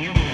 you